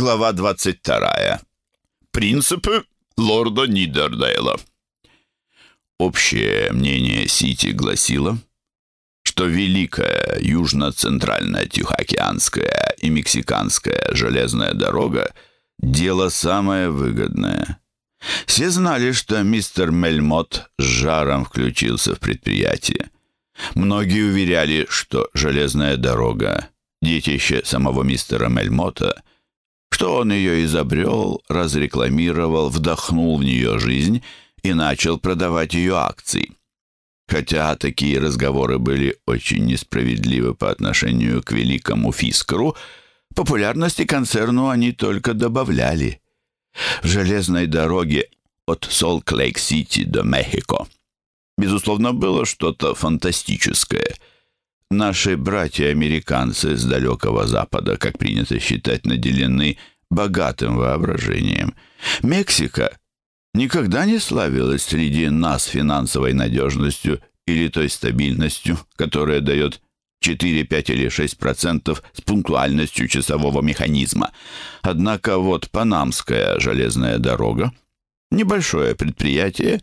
Глава 22. Принципы лорда Нидердейла. Общее мнение Сити гласило, что Великая Южно-Центральная Тихоокеанская и Мексиканская железная дорога – дело самое выгодное. Все знали, что мистер Мельмот с жаром включился в предприятие. Многие уверяли, что железная дорога – детище самого мистера Мельмота – что он ее изобрел, разрекламировал, вдохнул в нее жизнь и начал продавать ее акции. Хотя такие разговоры были очень несправедливы по отношению к великому Фискеру, популярности концерну они только добавляли. В железной дороге от Солт-Лейк-Сити до Мехико безусловно, было что-то фантастическое – Наши братья-американцы с далекого Запада, как принято считать, наделены богатым воображением. Мексика никогда не славилась среди нас финансовой надежностью или той стабильностью, которая дает 4, 5 или 6 процентов с пунктуальностью часового механизма. Однако вот Панамская железная дорога, небольшое предприятие,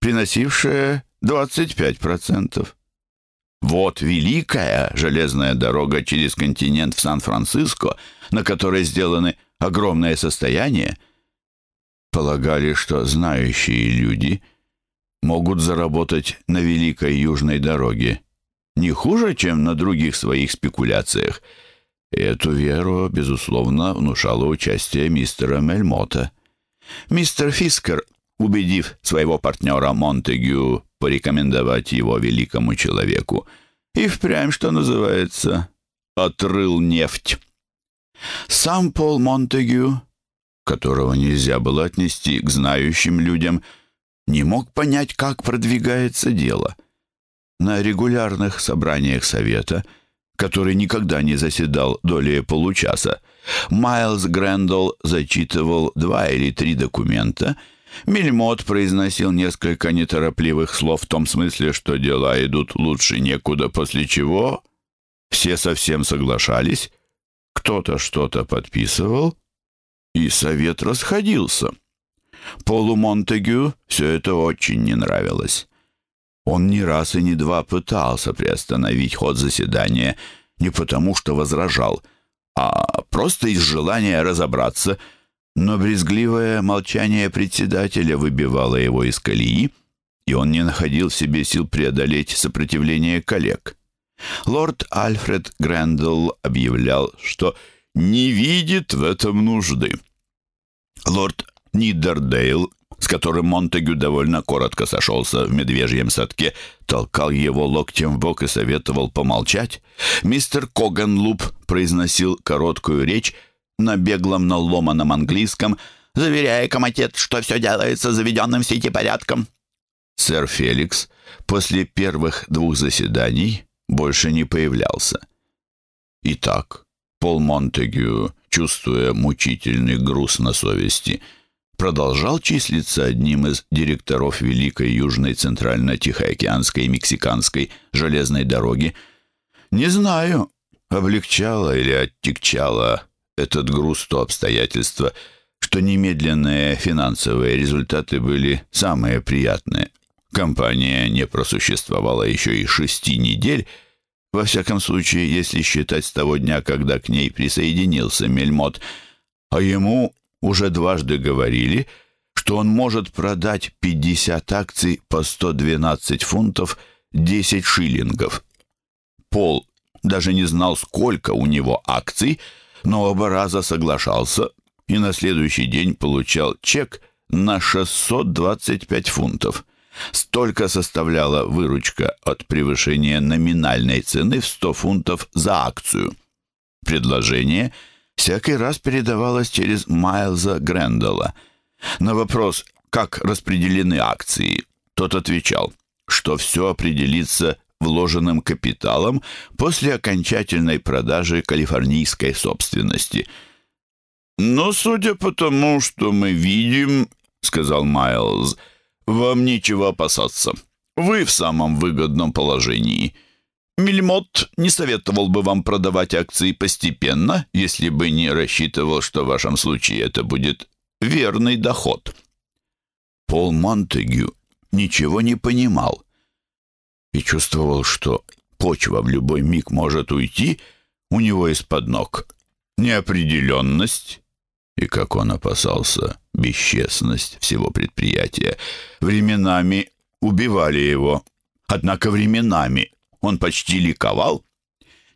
приносившее 25 процентов. Вот великая железная дорога через континент в Сан-Франциско, на которой сделаны огромное состояние. Полагали, что знающие люди могут заработать на великой южной дороге не хуже, чем на других своих спекуляциях. Эту веру, безусловно, внушало участие мистера Мельмота. Мистер Фискер, убедив своего партнера Монтегю порекомендовать его великому человеку. И впрямь, что называется, отрыл нефть. Сам Пол Монтегю, которого нельзя было отнести к знающим людям, не мог понять, как продвигается дело. На регулярных собраниях совета, который никогда не заседал долей получаса, Майлз Грэндалл зачитывал два или три документа — Мельмот произносил несколько неторопливых слов в том смысле, что дела идут лучше некуда, после чего все совсем соглашались, кто-то что-то подписывал, и совет расходился. Полу Монтегю все это очень не нравилось. Он ни раз и ни два пытался приостановить ход заседания не потому, что возражал, а просто из желания разобраться – но брезгливое молчание председателя выбивало его из колеи, и он не находил в себе сил преодолеть сопротивление коллег. Лорд Альфред Грэндалл объявлял, что не видит в этом нужды. Лорд Нидердейл, с которым Монтегю довольно коротко сошелся в медвежьем садке, толкал его локтем в бок и советовал помолчать. Мистер Коганлуп произносил короткую речь, на беглом, но ломаном английском, заверяя комитет, что все делается заведенным в сети порядком. Сэр Феликс после первых двух заседаний больше не появлялся. Итак, Пол Монтегю, чувствуя мучительный груз на совести, продолжал числиться одним из директоров Великой Южной Центрально-Тихоокеанской Мексиканской железной дороги. Не знаю, облегчало или оттягчало этот груз то обстоятельство, что немедленные финансовые результаты были самые приятные. Компания не просуществовала еще и шести недель, во всяком случае, если считать с того дня, когда к ней присоединился Мельмот, а ему уже дважды говорили, что он может продать 50 акций по 112 фунтов 10 шиллингов. Пол даже не знал, сколько у него акций, но оба раза соглашался и на следующий день получал чек на 625 фунтов. Столько составляла выручка от превышения номинальной цены в 100 фунтов за акцию. Предложение всякий раз передавалось через Майлза Грэндалла. На вопрос, как распределены акции, тот отвечал, что все определится вложенным капиталом после окончательной продажи калифорнийской собственности. «Но судя по тому, что мы видим, — сказал Майлз, — вам нечего опасаться. Вы в самом выгодном положении. Мельмот не советовал бы вам продавать акции постепенно, если бы не рассчитывал, что в вашем случае это будет верный доход. Пол Монтегю ничего не понимал и чувствовал, что почва в любой миг может уйти у него из-под ног. Неопределенность и, как он опасался, бесчестность всего предприятия временами убивали его. Однако временами он почти ликовал.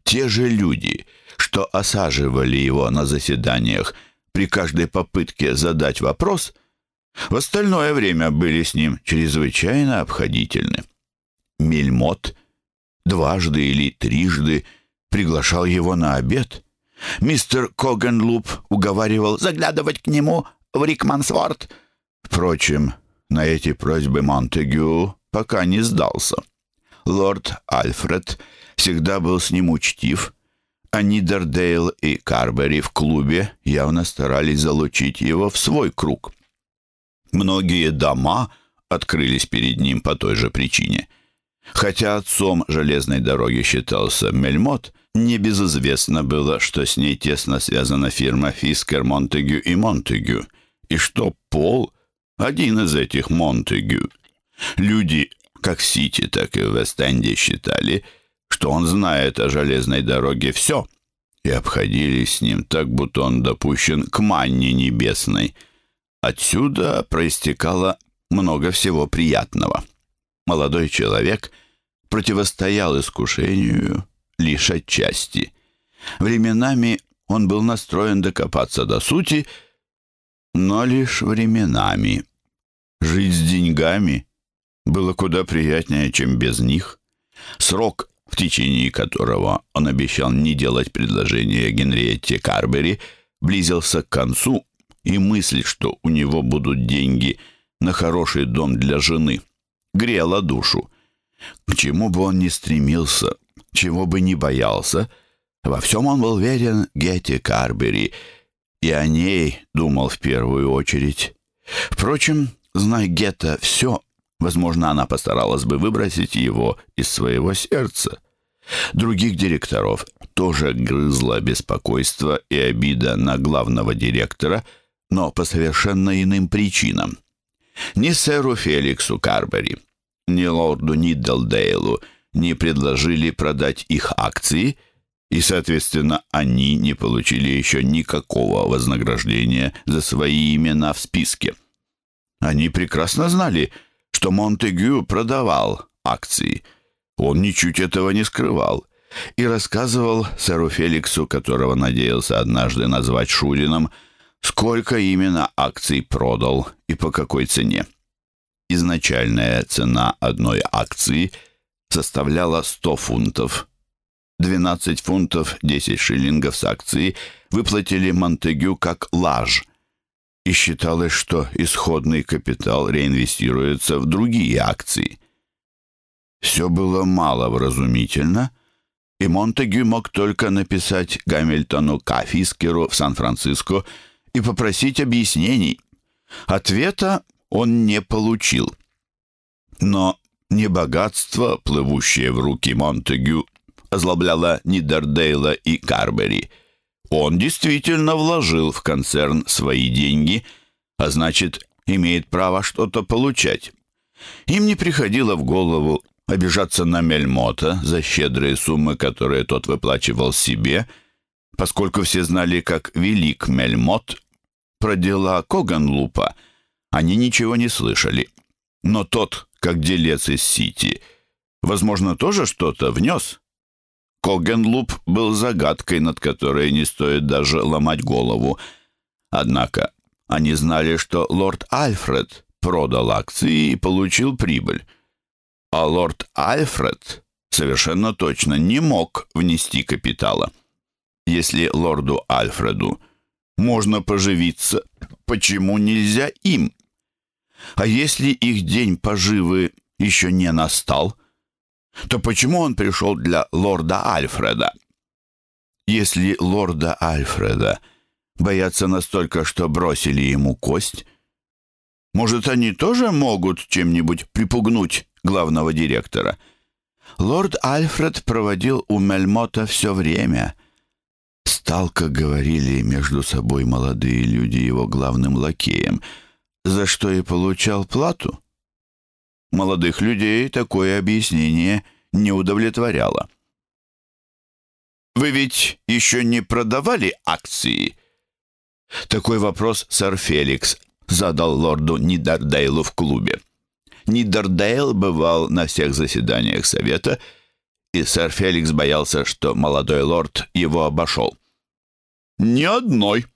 Те же люди, что осаживали его на заседаниях при каждой попытке задать вопрос, в остальное время были с ним чрезвычайно обходительны. Мельмот дважды или трижды приглашал его на обед. Мистер Когенлуп уговаривал заглядывать к нему в Рикмансворт. Впрочем, на эти просьбы Монтегю пока не сдался. Лорд Альфред всегда был с ним учтив, а Нидердейл и Карбери в клубе явно старались залучить его в свой круг. Многие дома открылись перед ним по той же причине. Хотя отцом железной дороги считался Мельмот, небезызвестно было, что с ней тесно связана фирма Фискер, Монтегю и Монтегю, и что Пол — один из этих Монтегю. Люди как в Сити, так и в Вест-Энде считали, что он знает о железной дороге все, и обходились с ним так, будто он допущен к манне небесной. Отсюда проистекало много всего приятного. Молодой человек противостоял искушению лишь отчасти. Временами он был настроен докопаться до сути, но лишь временами. Жить с деньгами было куда приятнее, чем без них. Срок, в течение которого он обещал не делать предложение Генриетте Карбери, близился к концу, и мысль, что у него будут деньги на хороший дом для жены, грела душу. К чему бы он ни стремился, чего бы ни боялся, во всем он был верен Гетте Карбери, и о ней думал в первую очередь. Впрочем, зная Гетта все, Возможно, она постаралась бы выбросить его из своего сердца. Других директоров тоже грызло беспокойство и обида на главного директора, но по совершенно иным причинам. Ни сэру Феликсу Карбери, ни лорду Ниддлдейлу не предложили продать их акции, и, соответственно, они не получили еще никакого вознаграждения за свои имена в списке. Они прекрасно знали, что Монтегю продавал акции. Он ничуть этого не скрывал и рассказывал сэру Феликсу, которого надеялся однажды назвать Шурином, сколько именно акций продал и по какой цене. Изначальная цена одной акции составляла 100 фунтов. 12 фунтов 10 шиллингов с акции выплатили Монтегю как лаж – и считалось, что исходный капитал реинвестируется в другие акции. Все было мало вразумительно, и Монтегю мог только написать Гамильтону Кафискеру в Сан-Франциско и попросить объяснений. Ответа он не получил. Но не богатство, плывущее в руки Монтегю, озлобляло Нидердейла и Карбери — он действительно вложил в концерн свои деньги, а значит, имеет право что-то получать. Им не приходило в голову обижаться на Мельмота за щедрые суммы, которые тот выплачивал себе, поскольку все знали, как велик Мельмот. Про дела Коганлупа они ничего не слышали. Но тот, как делец из Сити, возможно, тоже что-то внес. Когенлуп был загадкой, над которой не стоит даже ломать голову. Однако они знали, что лорд Альфред продал акции и получил прибыль. А лорд Альфред совершенно точно не мог внести капитала. Если лорду Альфреду можно поживиться, почему нельзя им? А если их день поживы еще не настал – то почему он пришел для лорда Альфреда? Если лорда Альфреда боятся настолько, что бросили ему кость, может, они тоже могут чем-нибудь припугнуть главного директора? Лорд Альфред проводил у Мельмота все время. Стал, как говорили между собой молодые люди, его главным лакеем, за что и получал плату. Молодых людей такое объяснение не удовлетворяло. «Вы ведь еще не продавали акции?» Такой вопрос сэр Феликс задал лорду Нидердейлу в клубе. Нидердейл бывал на всех заседаниях совета, и сэр Феликс боялся, что молодой лорд его обошел. «Ни одной».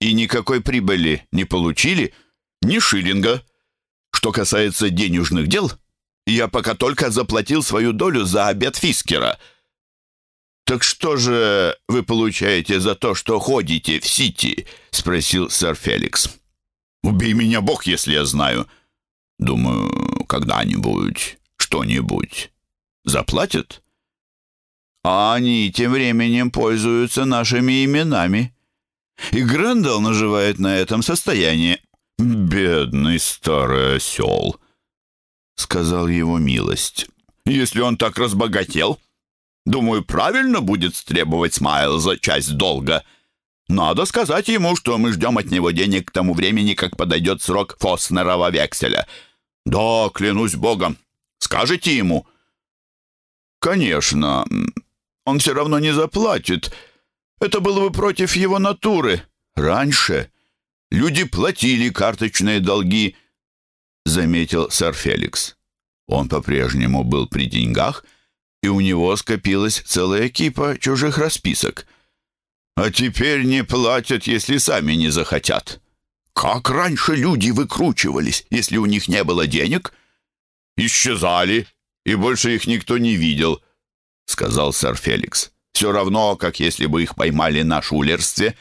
«И никакой прибыли не получили? Ни шиллинга. Что касается денежных дел, я пока только заплатил свою долю за обед Фискера». «Так что же вы получаете за то, что ходите в Сити?» — спросил сэр Феликс. «Убей меня, Бог, если я знаю». «Думаю, когда-нибудь что-нибудь заплатят». А они тем временем пользуются нашими именами. И Грендел наживает на этом состоянии. «Бедный старый осел», — сказал его милость. «Если он так разбогател, Думаю, правильно будет требовать Смайл за часть долга. Надо сказать ему, что мы ждем от него денег к тому времени, как подойдет срок Фоснерова векселя. Да, клянусь богом. Скажите ему. Конечно, он все равно не заплатит. Это было бы против его натуры. Раньше люди платили карточные долги, заметил сэр Феликс. Он по-прежнему был при деньгах — и у него скопилась целая кипа чужих расписок. А теперь не платят, если сами не захотят. Как раньше люди выкручивались, если у них не было денег? Исчезали, и больше их никто не видел, сказал сэр Феликс. Все равно, как если бы их поймали на шулерстве.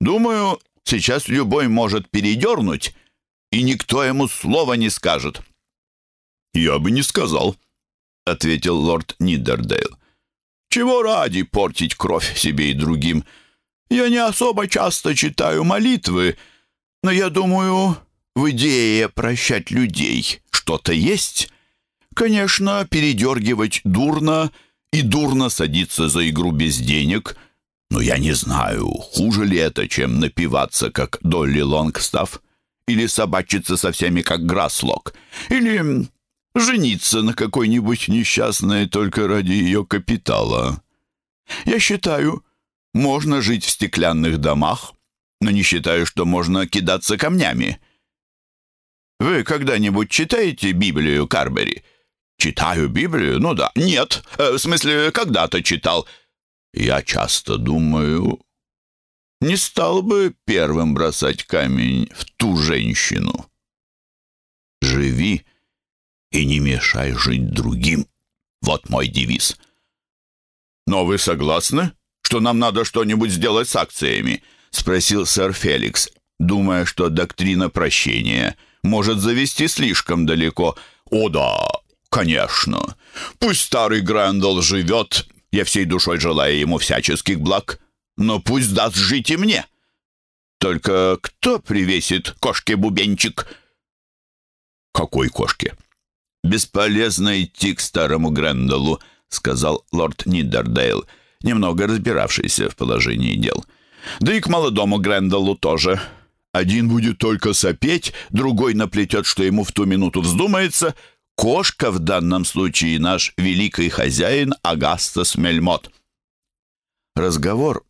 Думаю, сейчас любой может передернуть, и никто ему слова не скажет. Я бы не сказал, — ответил лорд Нидердейл. «Чего ради портить кровь себе и другим? Я не особо часто читаю молитвы, но я думаю, в идее прощать людей что-то есть. Конечно, передергивать дурно и дурно садиться за игру без денег, но я не знаю, хуже ли это, чем напиваться, как Долли Лонгстафф, или собачиться со всеми, как Граслок, или жениться на какой-нибудь несчастной только ради ее капитала. Я считаю, можно жить в стеклянных домах, но не считаю, что можно кидаться камнями. Вы когда-нибудь читаете Библию, Карбери? Читаю Библию? Ну да. Нет, э, в смысле, когда-то читал. Я часто думаю, не стал бы первым бросать камень в ту женщину. Живи и не мешай жить другим. Вот мой девиз. «Но вы согласны, что нам надо что-нибудь сделать с акциями?» — спросил сэр Феликс, думая, что доктрина прощения может завести слишком далеко. «О да, конечно. Пусть старый Грэндалл живет, я всей душой желаю ему всяческих благ, но пусть даст жить и мне. Только кто привесит кошке-бубенчик?» «Какой кошке?» «Бесполезно идти к старому Грендалу», — сказал лорд Нидердейл, немного разбиравшийся в положении дел. «Да и к молодому Грендалу тоже. Один будет только сопеть, другой наплетет, что ему в ту минуту вздумается. Кошка в данном случае наш великий хозяин Агастас Мельмот». Разговор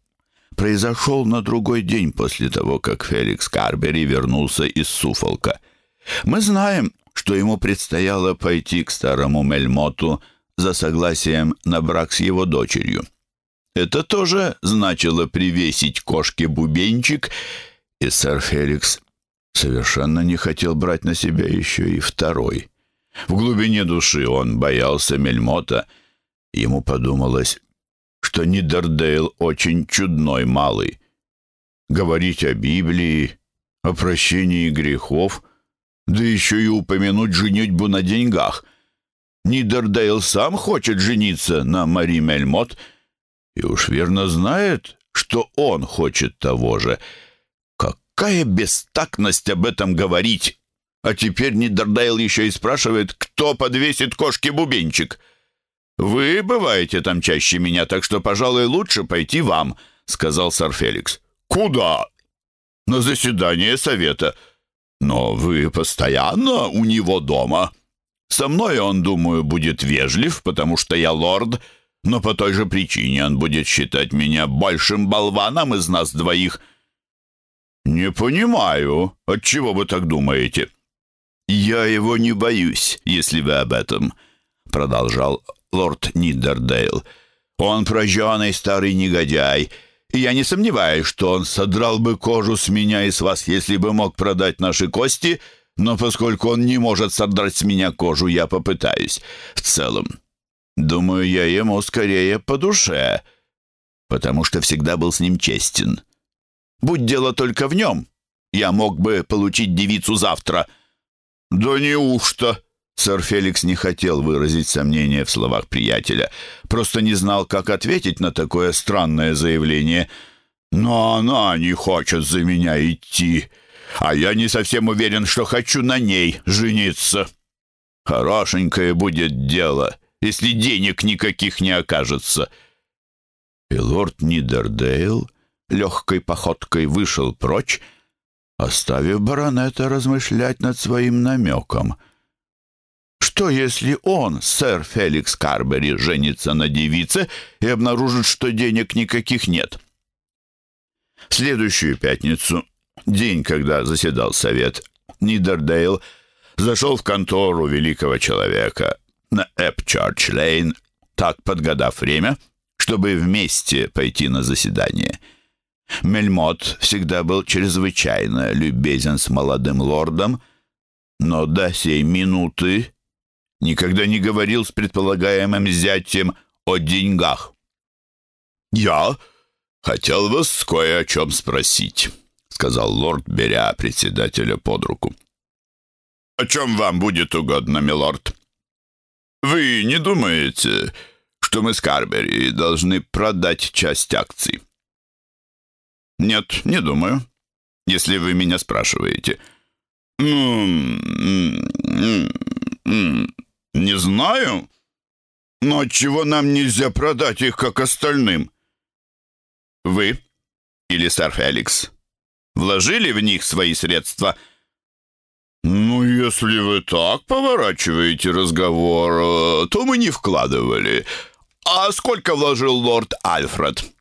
произошел на другой день после того, как Феликс Карбери вернулся из Суфолка. Мы знаем, что ему предстояло пойти к старому Мельмоту за согласием на брак с его дочерью. Это тоже значило привесить кошке бубенчик, и сэр Феликс совершенно не хотел брать на себя еще и второй. В глубине души он боялся Мельмота. Ему подумалось, что Нидердейл очень чудной малый. Говорить о Библии, о прощении грехов — да еще и упомянуть женитьбу на деньгах. Нидердейл сам хочет жениться на Мари Мельмот и уж верно знает, что он хочет того же. Какая бестактность об этом говорить! А теперь Нидердейл еще и спрашивает, кто подвесит кошке бубенчик — Вы бываете там чаще меня, так что, пожалуй, лучше пойти вам», — сказал сэр Феликс. «Куда?» «На заседание совета». «Но вы постоянно у него дома?» «Со мной он, думаю, будет вежлив, потому что я лорд, но по той же причине он будет считать меня большим болваном из нас двоих». «Не понимаю, отчего вы так думаете?» «Я его не боюсь, если вы об этом», — продолжал лорд Нидердейл. «Он прожженный старый негодяй, и я не сомневаюсь, что он содрал бы кожу с меня и с вас, если бы мог продать наши кости, но поскольку он не может содрать с меня кожу, я попытаюсь. В целом, думаю, я ему скорее по душе, потому что всегда был с ним честен. Будь дело только в нем, я мог бы получить девицу завтра». «Да неужто?» Сэр Феликс не хотел выразить сомнения в словах приятеля, просто не знал, как ответить на такое странное заявление. «Но она не хочет за меня идти, а я не совсем уверен, что хочу на ней жениться. Хорошенькое будет дело, если денег никаких не окажется». И лорд Нидердейл легкой походкой вышел прочь, оставив баронета размышлять над своим намеком — что, если он, сэр Феликс Карбери, женится на девице и обнаружит, что денег никаких нет? В следующую пятницу, день, когда заседал совет, Нидердейл зашел в контору великого человека на Эпчарч-Лейн, так подгадав время, чтобы вместе пойти на заседание. Мельмот всегда был чрезвычайно любезен с молодым лордом, но до сей минуты никогда не говорил с предполагаемым зятем о деньгах. «Я хотел вас кое о чем спросить», — сказал лорд, беря председателя под руку. «О чем вам будет угодно, милорд? Вы не думаете, что мы с Карбери должны продать часть акций?» «Нет, не думаю, если вы меня спрашиваете». «Ну, «Не знаю. Но отчего нам нельзя продать их, как остальным?» «Вы или сэр Феликс вложили в них свои средства?» «Ну, если вы так поворачиваете разговор, то мы не вкладывали. А сколько вложил лорд Альфред?»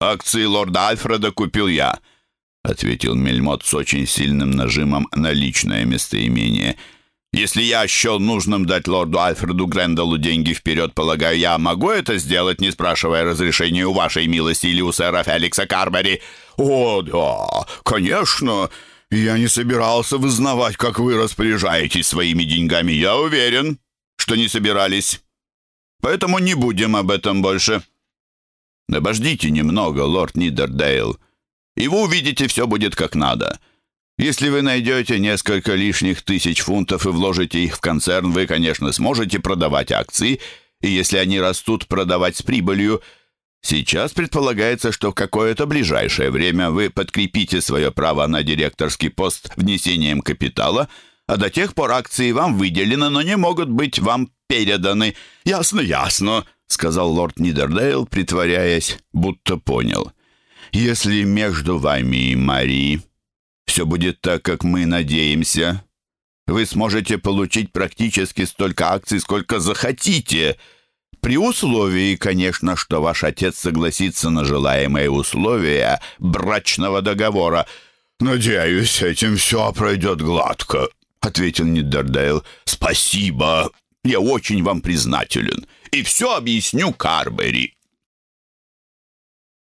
«Акции лорда Альфреда купил я», — ответил Мельмот с очень сильным нажимом на личное местоимение — если я счел нужным дать лорду Альфреду Грендалу деньги вперед, полагаю, я могу это сделать, не спрашивая разрешения у вашей милости или у сэра Феликса Карбери? О, да, конечно. Я не собирался вызнавать, как вы распоряжаетесь своими деньгами. Я уверен, что не собирались. Поэтому не будем об этом больше. Обождите немного, лорд Нидердейл, и вы увидите, все будет как надо. Если вы найдете несколько лишних тысяч фунтов и вложите их в концерн, вы, конечно, сможете продавать акции, и если они растут, продавать с прибылью. Сейчас предполагается, что в какое-то ближайшее время вы подкрепите свое право на директорский пост внесением капитала, а до тех пор акции вам выделены, но не могут быть вам переданы. «Ясно, ясно», — сказал лорд Нидердейл, притворяясь, будто понял. «Если между вами и Мари все будет так, как мы надеемся. Вы сможете получить практически столько акций, сколько захотите. При условии, конечно, что ваш отец согласится на желаемые условия брачного договора. «Надеюсь, этим все пройдет гладко», — ответил Нидердейл. «Спасибо. Я очень вам признателен. И все объясню Карбери».